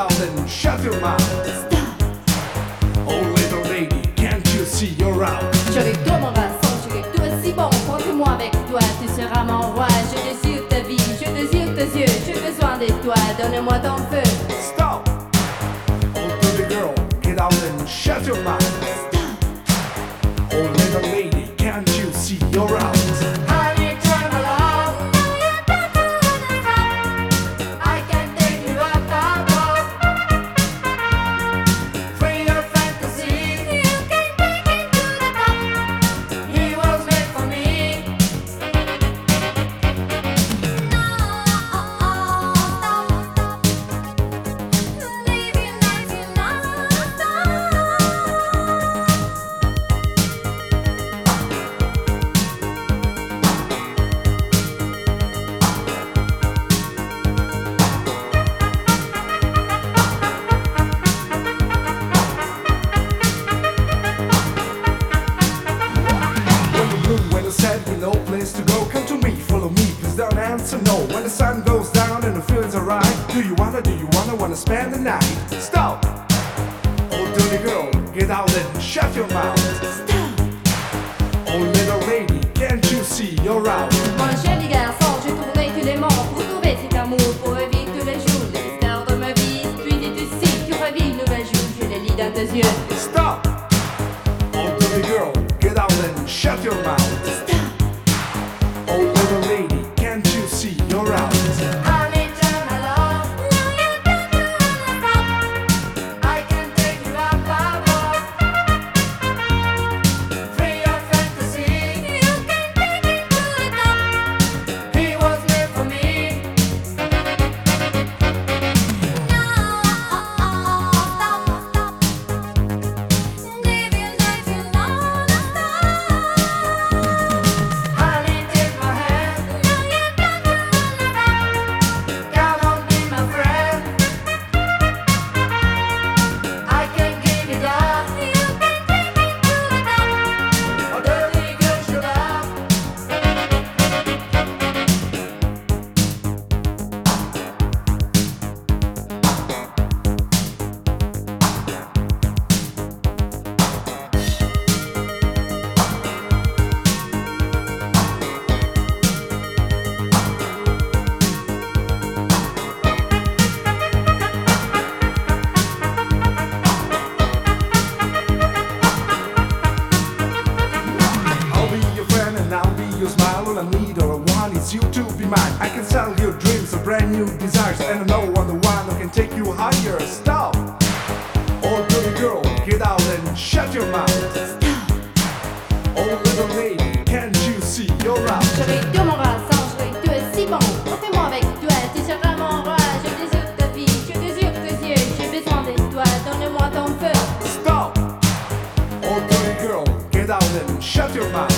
out and shut your mouth. Stop. Oh, little lady, can't you see you're out? Je avec toi, mon garçon, je avec toi, si bon. Contre-moi avec toi, tu seras mon roi. Je désire ta vie, je désire tes yeux. J'ai besoin de toi, donne-moi ton feu. Stop! Oh, pretty girl, get out and shut your mouth. Stop. Oh, little lady, can't you see you're out? Don't answer no. When the sun goes down and the feelings are right, do you wanna, do you wanna, wanna spend the night? Stop! Oh, dirty girl, get out and shut your mouth. Stop. Oh, little lady, can't you see you're out? Mon joli garçon, j'ai tourné tous les mondes pour trouver cet amour, pour tous les jours de ma vie. Puis tu ici, tu revis une nouvelle jour, je lis dans tes yeux. Stop! Oh, dirty girl, get out and shut your mouth. sorry, can you see your out? Deux mon rat, sans jouer deux si bon. Portez-moi avec toi, tu seras mon roi. Je désire ta vie, je désire tes yeux. J'ai besoin de toi, donne-moi ton feu. Stop! All dirty girl, get out and shut your mouth.